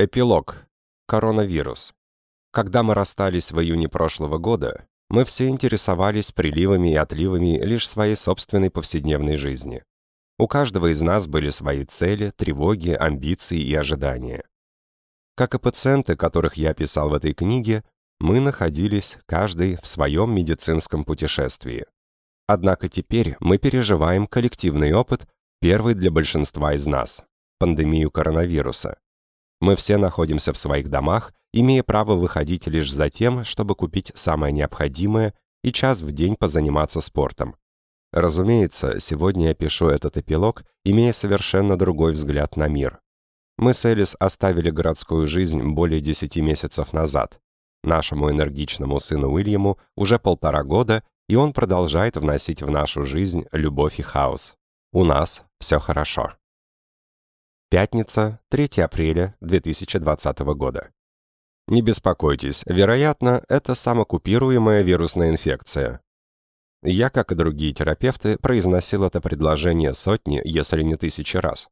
Эпилог. Коронавирус. Когда мы расстались в июне прошлого года, мы все интересовались приливами и отливами лишь своей собственной повседневной жизни. У каждого из нас были свои цели, тревоги, амбиции и ожидания. Как и пациенты, которых я писал в этой книге, мы находились каждый в своем медицинском путешествии. Однако теперь мы переживаем коллективный опыт, первый для большинства из нас – пандемию коронавируса. Мы все находимся в своих домах, имея право выходить лишь за тем, чтобы купить самое необходимое и час в день позаниматься спортом. Разумеется, сегодня я пишу этот эпилог, имея совершенно другой взгляд на мир. Мы с Элис оставили городскую жизнь более 10 месяцев назад. Нашему энергичному сыну Уильяму уже полтора года, и он продолжает вносить в нашу жизнь любовь и хаос. У нас все хорошо. Пятница, 3 апреля 2020 года. Не беспокойтесь, вероятно, это самокупируемая вирусная инфекция. Я, как и другие терапевты, произносил это предложение сотни, если не тысячи раз.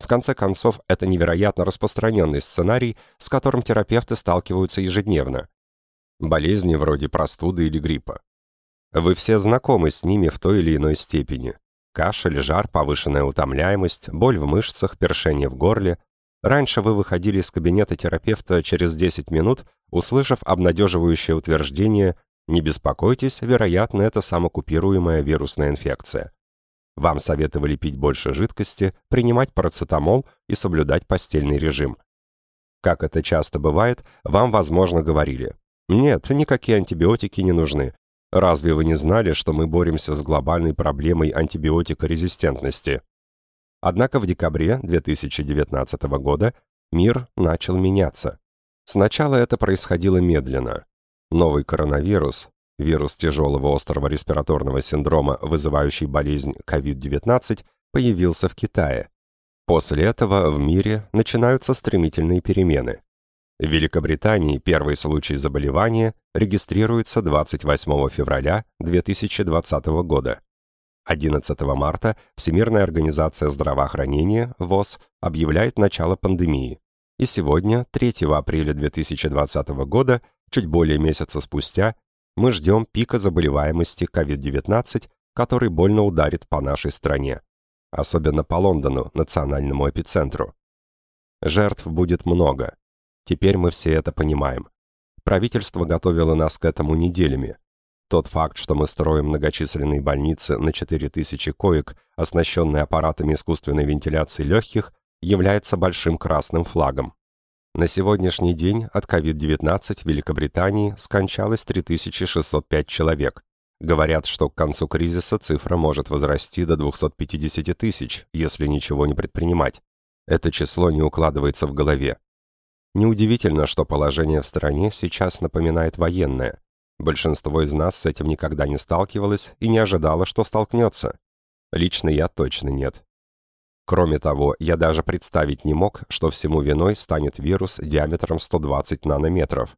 В конце концов, это невероятно распространенный сценарий, с которым терапевты сталкиваются ежедневно. Болезни вроде простуды или гриппа. Вы все знакомы с ними в той или иной степени. Кашель, жар, повышенная утомляемость, боль в мышцах, першение в горле. Раньше вы выходили из кабинета терапевта через 10 минут, услышав обнадеживающее утверждение «Не беспокойтесь, вероятно, это самокупируемая вирусная инфекция». Вам советовали пить больше жидкости, принимать парацетамол и соблюдать постельный режим. Как это часто бывает, вам, возможно, говорили «Нет, никакие антибиотики не нужны, Разве вы не знали, что мы боремся с глобальной проблемой антибиотикорезистентности? Однако в декабре 2019 года мир начал меняться. Сначала это происходило медленно. Новый коронавирус, вирус тяжелого острого респираторного синдрома, вызывающий болезнь COVID-19, появился в Китае. После этого в мире начинаются стремительные перемены. В Великобритании первый случай заболевания регистрируется 28 февраля 2020 года. 11 марта Всемирная организация здравоохранения, ВОЗ, объявляет начало пандемии. И сегодня, 3 апреля 2020 года, чуть более месяца спустя, мы ждем пика заболеваемости COVID-19, который больно ударит по нашей стране, особенно по Лондону, национальному эпицентру. Жертв будет много, Теперь мы все это понимаем. Правительство готовило нас к этому неделями. Тот факт, что мы строим многочисленные больницы на 4000 коек, оснащенные аппаратами искусственной вентиляции легких, является большим красным флагом. На сегодняшний день от COVID-19 в Великобритании скончалось 3605 человек. Говорят, что к концу кризиса цифра может возрасти до 250 тысяч, если ничего не предпринимать. Это число не укладывается в голове. Неудивительно, что положение в стране сейчас напоминает военное. Большинство из нас с этим никогда не сталкивалось и не ожидало, что столкнется. Лично я точно нет. Кроме того, я даже представить не мог, что всему виной станет вирус диаметром 120 нанометров.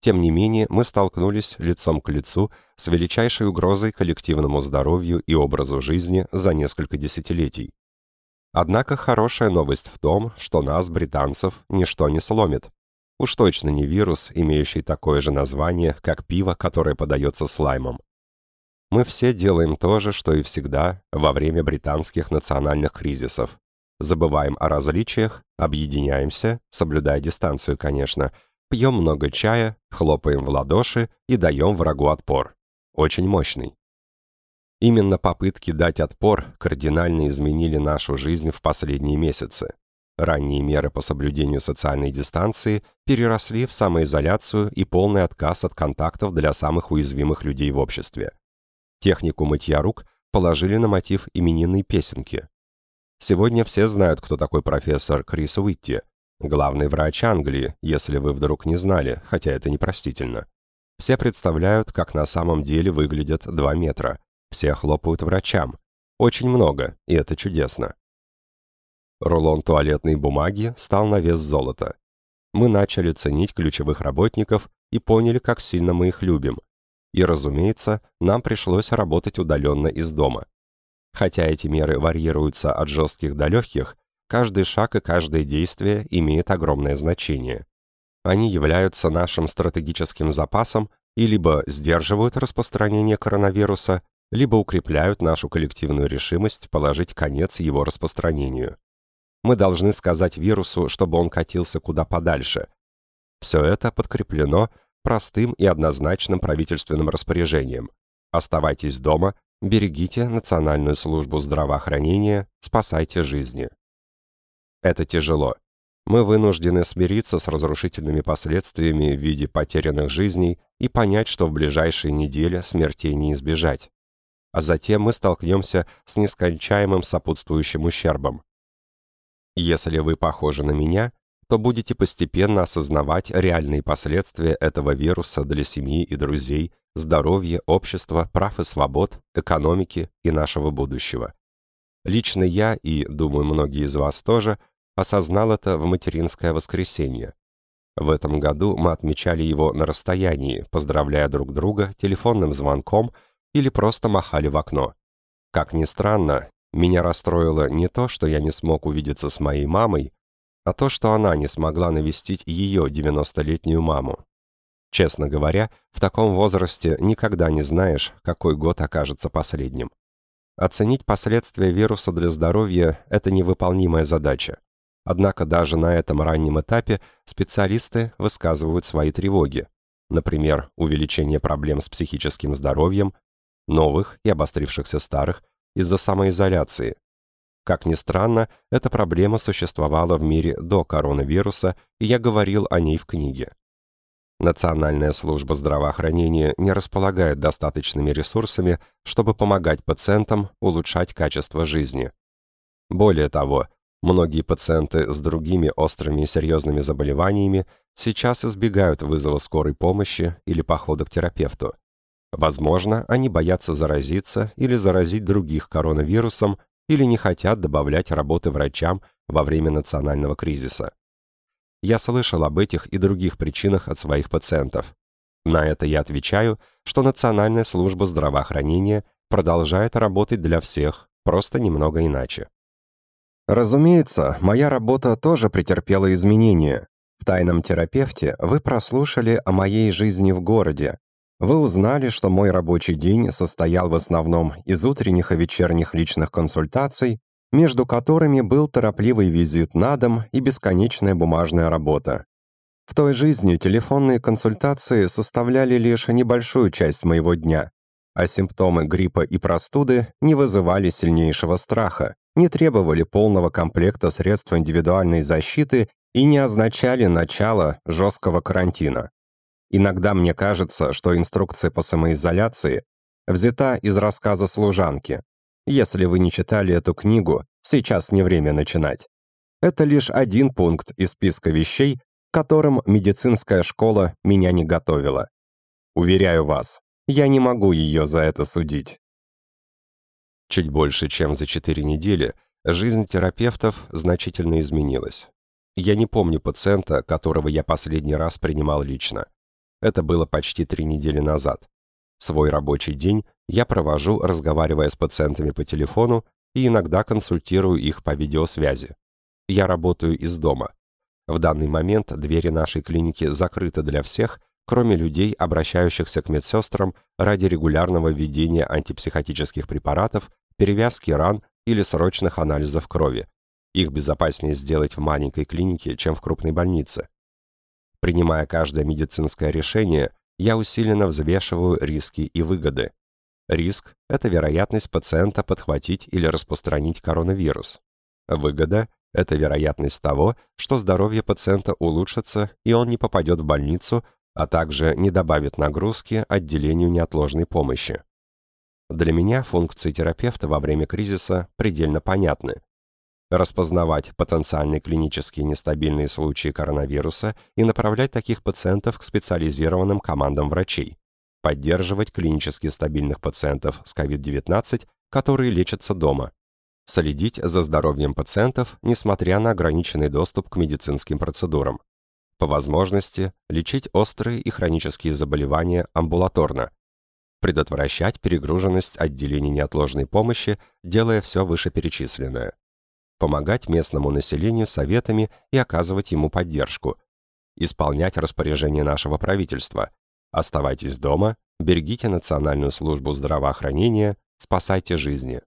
Тем не менее, мы столкнулись лицом к лицу с величайшей угрозой коллективному здоровью и образу жизни за несколько десятилетий. Однако хорошая новость в том, что нас, британцев, ничто не сломит. Уж точно не вирус, имеющий такое же название, как пиво, которое подается слаймом. Мы все делаем то же, что и всегда во время британских национальных кризисов. Забываем о различиях, объединяемся, соблюдая дистанцию, конечно, пьем много чая, хлопаем в ладоши и даем врагу отпор. Очень мощный. Именно попытки дать отпор кардинально изменили нашу жизнь в последние месяцы. Ранние меры по соблюдению социальной дистанции переросли в самоизоляцию и полный отказ от контактов для самых уязвимых людей в обществе. Технику мытья рук положили на мотив именинной песенки. Сегодня все знают, кто такой профессор Крис Уитти, главный врач Англии, если вы вдруг не знали, хотя это непростительно. Все представляют, как на самом деле выглядят 2 метра, все хлопают врачам. Очень много, и это чудесно. Рулон туалетной бумаги стал на вес золота. Мы начали ценить ключевых работников и поняли, как сильно мы их любим. И, разумеется, нам пришлось работать удаленно из дома. Хотя эти меры варьируются от жестких до легких, каждый шаг и каждое действие имеет огромное значение. Они являются нашим стратегическим запасом и либо сдерживают распространение коронавируса, либо укрепляют нашу коллективную решимость положить конец его распространению. Мы должны сказать вирусу, чтобы он катился куда подальше. Все это подкреплено простым и однозначным правительственным распоряжением. Оставайтесь дома, берегите Национальную службу здравоохранения, спасайте жизни. Это тяжело. Мы вынуждены смириться с разрушительными последствиями в виде потерянных жизней и понять, что в ближайшие недели смертей не избежать. А затем мы столкнемся с нескончаемым сопутствующим ущербом. Если вы похожи на меня, то будете постепенно осознавать реальные последствия этого вируса для семьи и друзей, здоровья, общества, прав и свобод, экономики и нашего будущего. Лично я, и, думаю, многие из вас тоже, осознал это в материнское воскресенье. В этом году мы отмечали его на расстоянии, поздравляя друг друга телефонным звонком или просто махали в окно. Как ни странно, меня расстроило не то, что я не смог увидеться с моей мамой, а то, что она не смогла навестить ее 90-летнюю маму. Честно говоря, в таком возрасте никогда не знаешь, какой год окажется последним. Оценить последствия вируса для здоровья – это невыполнимая задача. Однако даже на этом раннем этапе специалисты высказывают свои тревоги. Например, увеличение проблем с психическим здоровьем, новых и обострившихся старых, из-за самоизоляции. Как ни странно, эта проблема существовала в мире до коронавируса, и я говорил о ней в книге. Национальная служба здравоохранения не располагает достаточными ресурсами, чтобы помогать пациентам улучшать качество жизни. Более того, Многие пациенты с другими острыми и серьезными заболеваниями сейчас избегают вызова скорой помощи или похода к терапевту. Возможно, они боятся заразиться или заразить других коронавирусом или не хотят добавлять работы врачам во время национального кризиса. Я слышал об этих и других причинах от своих пациентов. На это я отвечаю, что Национальная служба здравоохранения продолжает работать для всех, просто немного иначе. Разумеется, моя работа тоже претерпела изменения. В тайном терапевте вы прослушали о моей жизни в городе. Вы узнали, что мой рабочий день состоял в основном из утренних и вечерних личных консультаций, между которыми был торопливый визит на дом и бесконечная бумажная работа. В той жизни телефонные консультации составляли лишь небольшую часть моего дня, а симптомы гриппа и простуды не вызывали сильнейшего страха не требовали полного комплекта средств индивидуальной защиты и не означали начало жесткого карантина. Иногда мне кажется, что инструкция по самоизоляции взята из рассказа служанки. Если вы не читали эту книгу, сейчас не время начинать. Это лишь один пункт из списка вещей, которым медицинская школа меня не готовила. Уверяю вас, я не могу ее за это судить. Чуть больше, чем за четыре недели, жизнь терапевтов значительно изменилась. Я не помню пациента, которого я последний раз принимал лично. Это было почти три недели назад. Свой рабочий день я провожу, разговаривая с пациентами по телефону и иногда консультирую их по видеосвязи. Я работаю из дома. В данный момент двери нашей клиники закрыты для всех, кроме людей, обращающихся к медсестрам ради регулярного введения антипсихотических препаратов перевязки ран или срочных анализов крови. Их безопаснее сделать в маленькой клинике, чем в крупной больнице. Принимая каждое медицинское решение, я усиленно взвешиваю риски и выгоды. Риск – это вероятность пациента подхватить или распространить коронавирус. Выгода – это вероятность того, что здоровье пациента улучшится и он не попадет в больницу, а также не добавит нагрузки отделению неотложной помощи. Для меня функции терапевта во время кризиса предельно понятны. Распознавать потенциальные клинически нестабильные случаи коронавируса и направлять таких пациентов к специализированным командам врачей. Поддерживать клинически стабильных пациентов с COVID-19, которые лечатся дома. Следить за здоровьем пациентов, несмотря на ограниченный доступ к медицинским процедурам. По возможности лечить острые и хронические заболевания амбулаторно, предотвращать перегруженность отделений неотложной помощи, делая все вышеперечисленное. Помогать местному населению советами и оказывать ему поддержку, исполнять распоряжения нашего правительства. Оставайтесь дома, берегите Национальную службу здравоохранения, спасайте жизни.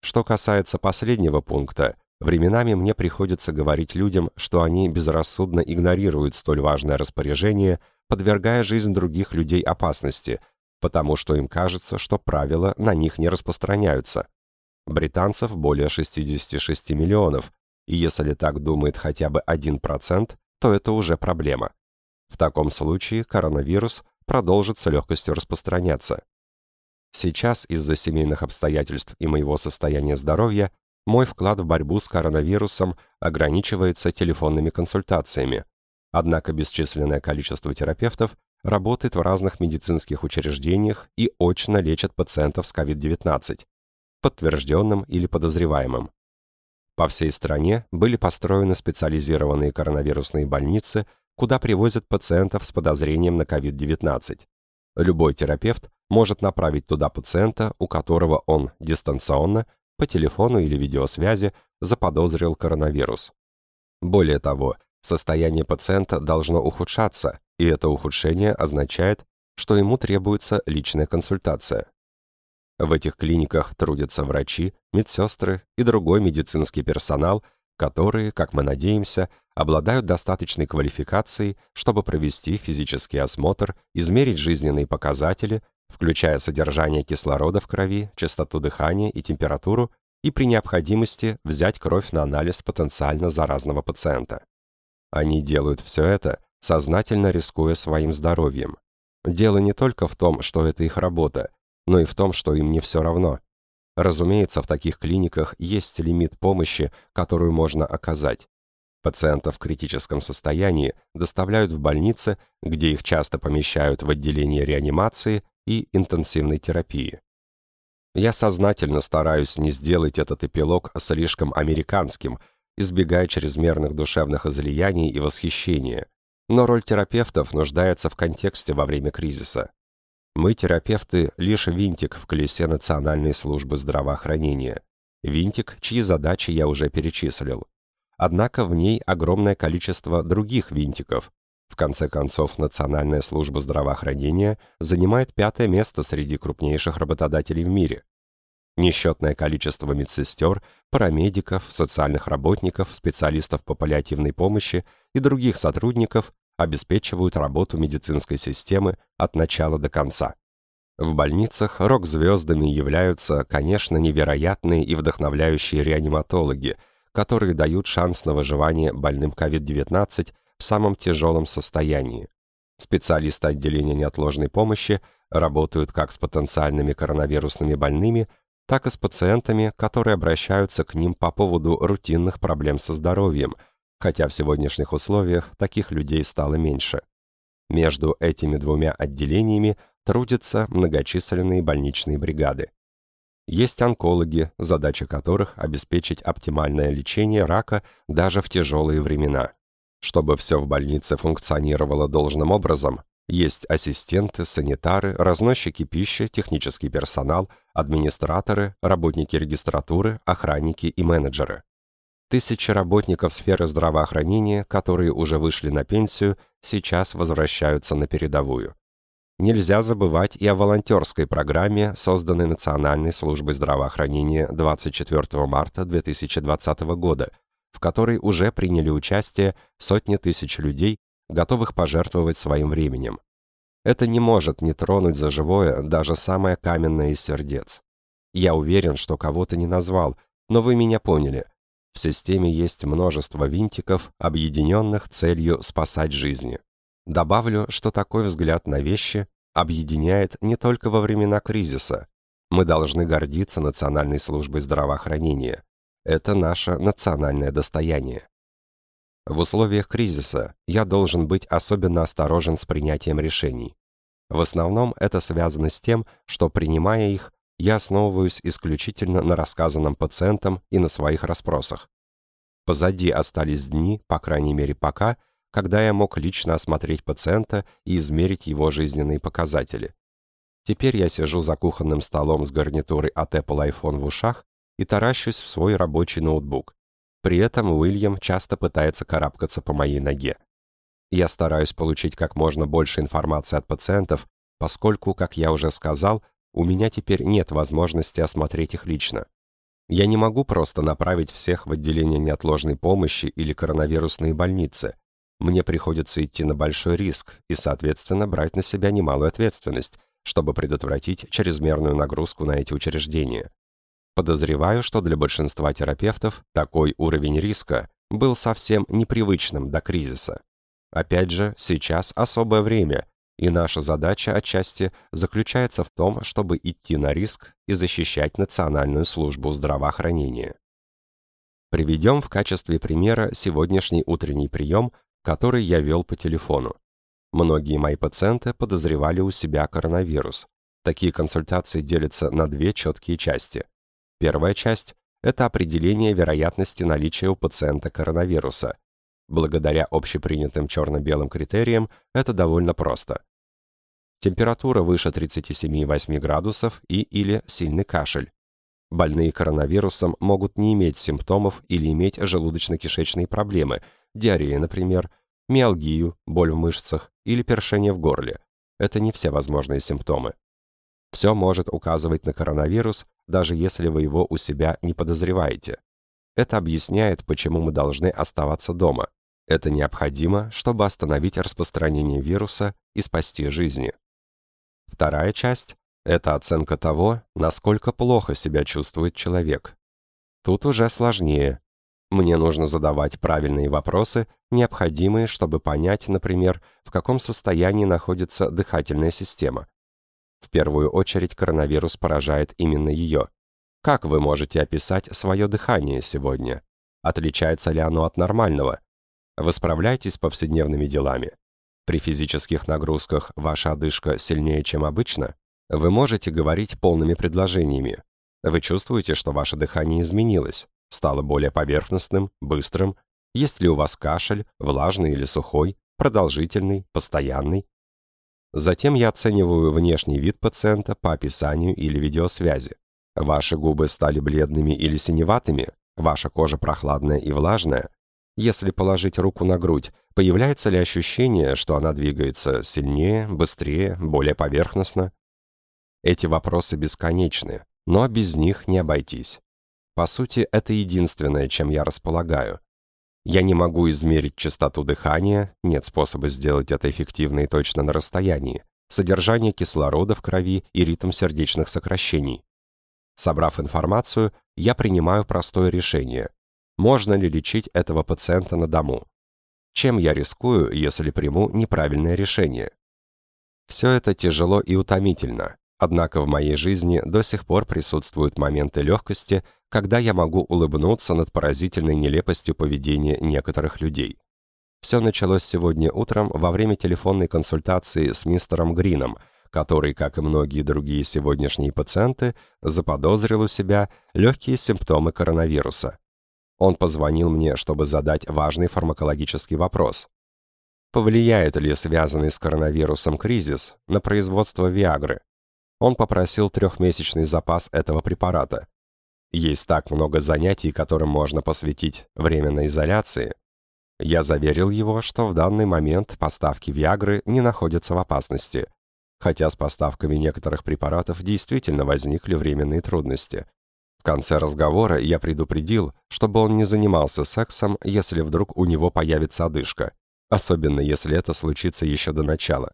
Что касается последнего пункта, временами мне приходится говорить людям, что они безрассудно игнорируют столь важное распоряжение, подвергая жизнь других людей опасности, потому что им кажется, что правила на них не распространяются. Британцев более 66 миллионов, и если так думает хотя бы 1%, то это уже проблема. В таком случае коронавирус продолжит с легкостью распространяться. Сейчас из-за семейных обстоятельств и моего состояния здоровья мой вклад в борьбу с коронавирусом ограничивается телефонными консультациями. Однако бесчисленное количество терапевтов работает в разных медицинских учреждениях и очно лечат пациентов с COVID-19, подтвержденным или подозреваемым. По всей стране были построены специализированные коронавирусные больницы, куда привозят пациентов с подозрением на COVID-19. Любой терапевт может направить туда пациента, у которого он дистанционно, по телефону или видеосвязи, заподозрил коронавирус. Более того, состояние пациента должно ухудшаться, и это ухудшение означает, что ему требуется личная консультация. В этих клиниках трудятся врачи, медсестры и другой медицинский персонал, которые, как мы надеемся, обладают достаточной квалификацией, чтобы провести физический осмотр, измерить жизненные показатели, включая содержание кислорода в крови, частоту дыхания и температуру, и при необходимости взять кровь на анализ потенциально заразного пациента. Они делают все это, сознательно рискуя своим здоровьем. Дело не только в том, что это их работа, но и в том, что им не все равно. Разумеется, в таких клиниках есть лимит помощи, которую можно оказать. Пациентов в критическом состоянии доставляют в больницы, где их часто помещают в отделение реанимации и интенсивной терапии. Я сознательно стараюсь не сделать этот эпилог слишком американским, избегая чрезмерных душевных излияний и восхищения, но роль терапевтов нуждается в контексте во время кризиса. Мы, терапевты, лишь винтик в колесе Национальной службы здравоохранения. Винтик, чьи задачи я уже перечислил. Однако в ней огромное количество других винтиков. В конце концов, Национальная служба здравоохранения занимает пятое место среди крупнейших работодателей в мире. Несчетное количество медсестер, парамедиков, социальных работников, специалистов по паллиативной помощи и других сотрудников обеспечивают работу медицинской системы от начала до конца. В больницах рок-звездами являются, конечно, невероятные и вдохновляющие реаниматологи, которые дают шанс на выживание больным COVID-19 в самом тяжелом состоянии. Специалисты отделения неотложной помощи работают как с потенциальными коронавирусными больными, так и с пациентами, которые обращаются к ним по поводу рутинных проблем со здоровьем – хотя в сегодняшних условиях таких людей стало меньше. Между этими двумя отделениями трудятся многочисленные больничные бригады. Есть онкологи, задача которых обеспечить оптимальное лечение рака даже в тяжелые времена. Чтобы все в больнице функционировало должным образом, есть ассистенты, санитары, разносчики пищи, технический персонал, администраторы, работники регистратуры, охранники и менеджеры. Тысячи работников сферы здравоохранения, которые уже вышли на пенсию, сейчас возвращаются на передовую. Нельзя забывать и о волонтерской программе, созданной Национальной службой здравоохранения 24 марта 2020 года, в которой уже приняли участие сотни тысяч людей, готовых пожертвовать своим временем. Это не может не тронуть за живое даже самое каменное из сердец. Я уверен, что кого-то не назвал, но вы меня поняли. В системе есть множество винтиков, объединенных целью спасать жизни. Добавлю, что такой взгляд на вещи объединяет не только во времена кризиса. Мы должны гордиться Национальной службой здравоохранения. Это наше национальное достояние. В условиях кризиса я должен быть особенно осторожен с принятием решений. В основном это связано с тем, что, принимая их, я основываюсь исключительно на рассказанном пациентам и на своих расспросах. Позади остались дни, по крайней мере пока, когда я мог лично осмотреть пациента и измерить его жизненные показатели. Теперь я сижу за кухонным столом с гарнитурой от Apple iPhone в ушах и таращусь в свой рабочий ноутбук. При этом Уильям часто пытается карабкаться по моей ноге. Я стараюсь получить как можно больше информации от пациентов, поскольку, как я уже сказал, у меня теперь нет возможности осмотреть их лично. Я не могу просто направить всех в отделение неотложной помощи или коронавирусные больницы. Мне приходится идти на большой риск и, соответственно, брать на себя немалую ответственность, чтобы предотвратить чрезмерную нагрузку на эти учреждения. Подозреваю, что для большинства терапевтов такой уровень риска был совсем непривычным до кризиса. Опять же, сейчас особое время, и наша задача отчасти заключается в том, чтобы идти на риск и защищать Национальную службу здравоохранения. Приведем в качестве примера сегодняшний утренний прием, который я вел по телефону. Многие мои пациенты подозревали у себя коронавирус. Такие консультации делятся на две четкие части. Первая часть – это определение вероятности наличия у пациента коронавируса. Благодаря общепринятым черно-белым критериям это довольно просто. Температура выше 37,8 градусов и или сильный кашель. Больные коронавирусом могут не иметь симптомов или иметь желудочно-кишечные проблемы, диарея, например, миалгию, боль в мышцах или першение в горле. Это не все возможные симптомы. Все может указывать на коронавирус, даже если вы его у себя не подозреваете. Это объясняет, почему мы должны оставаться дома. Это необходимо, чтобы остановить распространение вируса и спасти жизни. Вторая часть – это оценка того, насколько плохо себя чувствует человек. Тут уже сложнее. Мне нужно задавать правильные вопросы, необходимые, чтобы понять, например, в каком состоянии находится дыхательная система. В первую очередь коронавирус поражает именно ее. Как вы можете описать свое дыхание сегодня? Отличается ли оно от нормального? С повседневными делами? При физических нагрузках ваша одышка сильнее, чем обычно? Вы можете говорить полными предложениями. Вы чувствуете, что ваше дыхание изменилось, стало более поверхностным, быстрым? Есть ли у вас кашель, влажный или сухой, продолжительный, постоянный? Затем я оцениваю внешний вид пациента по описанию или видеосвязи. Ваши губы стали бледными или синеватыми, ваша кожа прохладная и влажная. Если положить руку на грудь, появляется ли ощущение, что она двигается сильнее, быстрее, более поверхностно? Эти вопросы бесконечны, но без них не обойтись. По сути, это единственное, чем я располагаю. Я не могу измерить частоту дыхания, нет способа сделать это эффективно и точно на расстоянии, содержание кислорода в крови и ритм сердечных сокращений. Собрав информацию, я принимаю простое решение. Можно ли лечить этого пациента на дому? Чем я рискую, если приму неправильное решение? Все это тяжело и утомительно, однако в моей жизни до сих пор присутствуют моменты легкости, когда я могу улыбнуться над поразительной нелепостью поведения некоторых людей. Все началось сегодня утром во время телефонной консультации с мистером Грином, который, как и многие другие сегодняшние пациенты, заподозрил у себя легкие симптомы коронавируса. Он позвонил мне, чтобы задать важный фармакологический вопрос. Повлияет ли связанный с коронавирусом кризис на производство Виагры? Он попросил трехмесячный запас этого препарата. Есть так много занятий, которым можно посвятить временной изоляции. Я заверил его, что в данный момент поставки Виагры не находятся в опасности, хотя с поставками некоторых препаратов действительно возникли временные трудности. В конце разговора я предупредил, чтобы он не занимался сексом, если вдруг у него появится одышка, особенно если это случится еще до начала.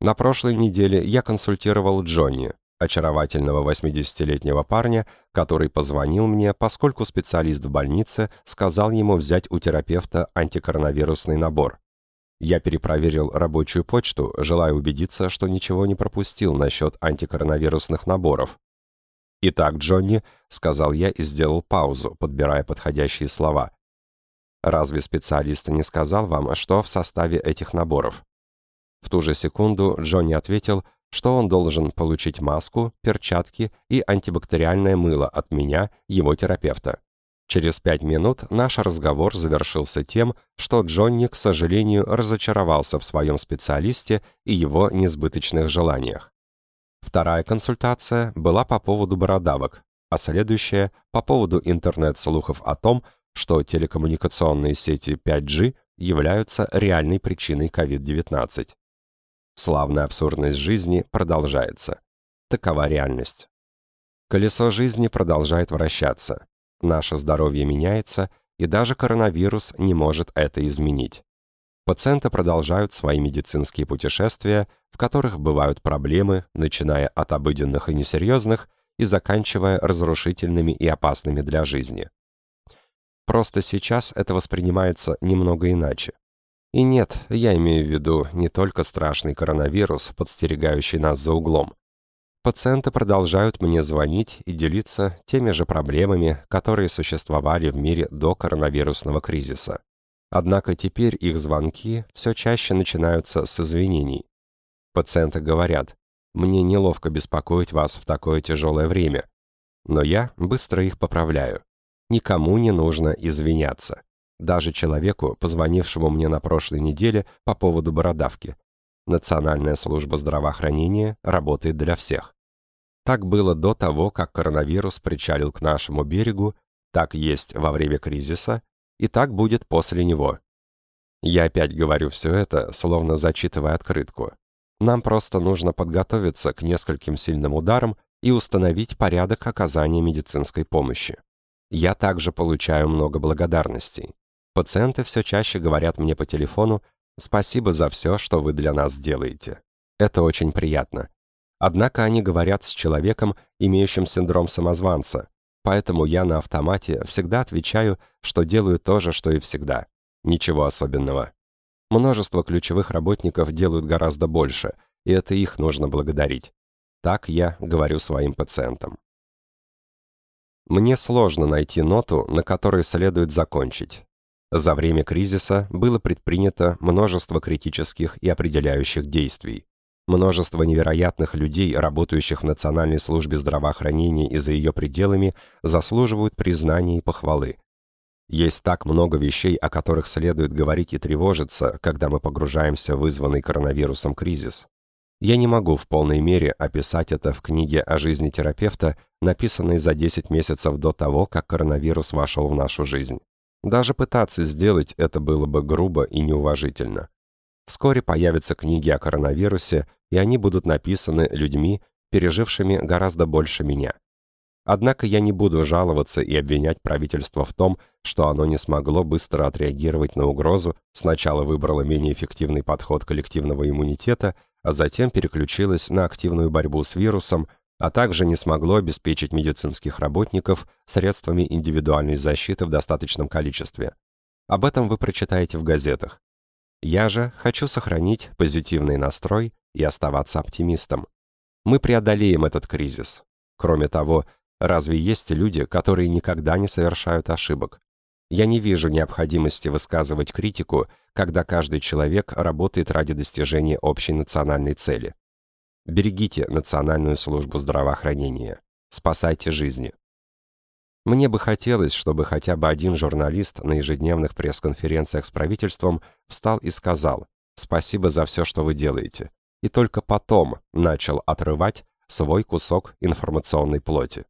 На прошлой неделе я консультировал Джонни, очаровательного 80-летнего парня, который позвонил мне, поскольку специалист в больнице сказал ему взять у терапевта антикоронавирусный набор. Я перепроверил рабочую почту, желая убедиться, что ничего не пропустил насчет антикоронавирусных наборов. «Итак, Джонни», — сказал я и сделал паузу, подбирая подходящие слова. «Разве специалист не сказал вам, что в составе этих наборов?» В ту же секунду Джонни ответил, что он должен получить маску, перчатки и антибактериальное мыло от меня, его терапевта. Через пять минут наш разговор завершился тем, что Джонни, к сожалению, разочаровался в своем специалисте и его несбыточных желаниях. Вторая консультация была по поводу бородавок. а следующее по поводу интернет-слухов о том, что телекоммуникационные сети 5G являются реальной причиной COVID-19. Славная абсурдность жизни продолжается. Такова реальность. Колесо жизни продолжает вращаться. Наше здоровье меняется, и даже коронавирус не может это изменить. Пациенты продолжают свои медицинские путешествия, в которых бывают проблемы, начиная от обыденных и несерьезных и заканчивая разрушительными и опасными для жизни. Просто сейчас это воспринимается немного иначе. И нет, я имею в виду не только страшный коронавирус, подстерегающий нас за углом. Пациенты продолжают мне звонить и делиться теми же проблемами, которые существовали в мире до коронавирусного кризиса. Однако теперь их звонки все чаще начинаются с извинений. Пациенты говорят, «Мне неловко беспокоить вас в такое тяжелое время». Но я быстро их поправляю. Никому не нужно извиняться. Даже человеку, позвонившему мне на прошлой неделе по поводу бородавки. Национальная служба здравоохранения работает для всех. Так было до того, как коронавирус причалил к нашему берегу, так есть во время кризиса, и так будет после него. Я опять говорю все это, словно зачитывая открытку. Нам просто нужно подготовиться к нескольким сильным ударам и установить порядок оказания медицинской помощи. Я также получаю много благодарностей. Пациенты все чаще говорят мне по телефону «Спасибо за все, что вы для нас делаете». Это очень приятно. Однако они говорят с человеком, имеющим синдром самозванца, поэтому я на автомате всегда отвечаю, что делаю то же, что и всегда. Ничего особенного. Множество ключевых работников делают гораздо больше, и это их нужно благодарить. Так я говорю своим пациентам. Мне сложно найти ноту, на которой следует закончить. За время кризиса было предпринято множество критических и определяющих действий. Множество невероятных людей, работающих в Национальной службе здравоохранения и за ее пределами, заслуживают признания и похвалы. Есть так много вещей, о которых следует говорить и тревожиться, когда мы погружаемся в вызванный коронавирусом кризис. Я не могу в полной мере описать это в книге о жизни терапевта, написанной за 10 месяцев до того, как коронавирус вошел в нашу жизнь. Даже пытаться сделать это было бы грубо и неуважительно. Вскоре появятся книги о коронавирусе, и они будут написаны людьми, пережившими гораздо больше меня. Однако я не буду жаловаться и обвинять правительство в том, что оно не смогло быстро отреагировать на угрозу, сначала выбрало менее эффективный подход коллективного иммунитета, а затем переключилось на активную борьбу с вирусом, а также не смогло обеспечить медицинских работников средствами индивидуальной защиты в достаточном количестве. Об этом вы прочитаете в газетах. Я же хочу сохранить позитивный настрой и оставаться оптимистом. Мы преодолеем этот кризис. Кроме того, разве есть люди, которые никогда не совершают ошибок? Я не вижу необходимости высказывать критику, когда каждый человек работает ради достижения общей национальной цели. Берегите Национальную службу здравоохранения. Спасайте жизни. Мне бы хотелось, чтобы хотя бы один журналист на ежедневных пресс-конференциях с правительством встал и сказал «Спасибо за все, что вы делаете», и только потом начал отрывать свой кусок информационной плоти.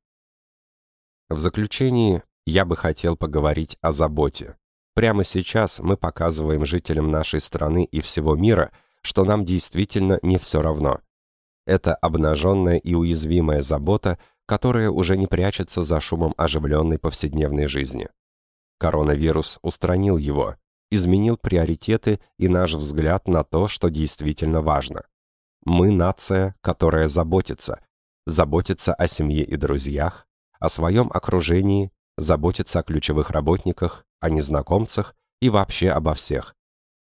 В заключении я бы хотел поговорить о заботе. Прямо сейчас мы показываем жителям нашей страны и всего мира, что нам действительно не все равно. Это обнаженная и уязвимая забота, которая уже не прячется за шумом оживленной повседневной жизни. Коронавирус устранил его, изменил приоритеты и наш взгляд на то, что действительно важно. Мы нация, которая заботится. Заботится о семье и друзьях, о своем окружении, заботится о ключевых работниках, о незнакомцах и вообще обо всех.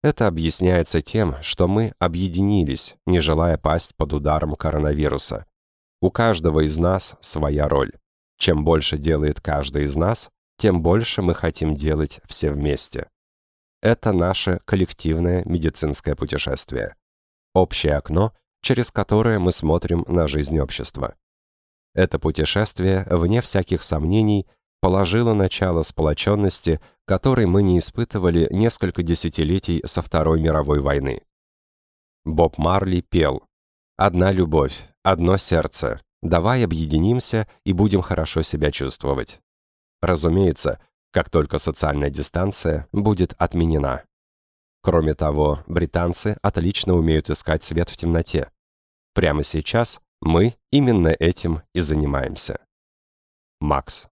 Это объясняется тем, что мы объединились, не желая пасть под ударом коронавируса. У каждого из нас своя роль. Чем больше делает каждый из нас, тем больше мы хотим делать все вместе. Это наше коллективное медицинское путешествие общее окно, через которое мы смотрим на жизнь общества. Это путешествие, вне всяких сомнений, положило начало сплоченности, которой мы не испытывали несколько десятилетий со Второй мировой войны. Боб Марли пел «Одна любовь, одно сердце, Давай объединимся и будем хорошо себя чувствовать. Разумеется, как только социальная дистанция будет отменена. Кроме того, британцы отлично умеют искать свет в темноте. Прямо сейчас мы именно этим и занимаемся. Макс.